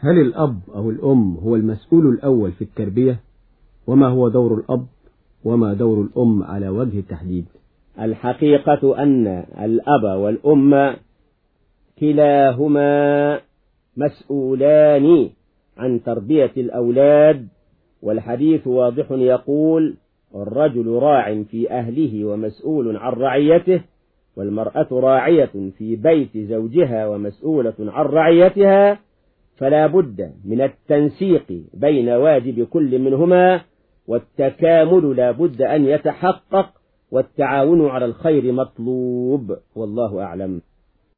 هل الأب أو الأم هو المسؤول الأول في التربية؟ وما هو دور الأب؟ وما دور الأم على وجه التحديد؟ الحقيقة أن الأب والأم كلاهما مسؤولان عن تربية الأولاد والحديث واضح يقول الرجل راع في أهله ومسؤول عن رعيته والمرأة راعية في بيت زوجها ومسؤولة عن رعيتها. فلا بد من التنسيق بين واجب كل منهما والتكامل لا بد أن يتحقق والتعاون على الخير مطلوب. والله أعلم.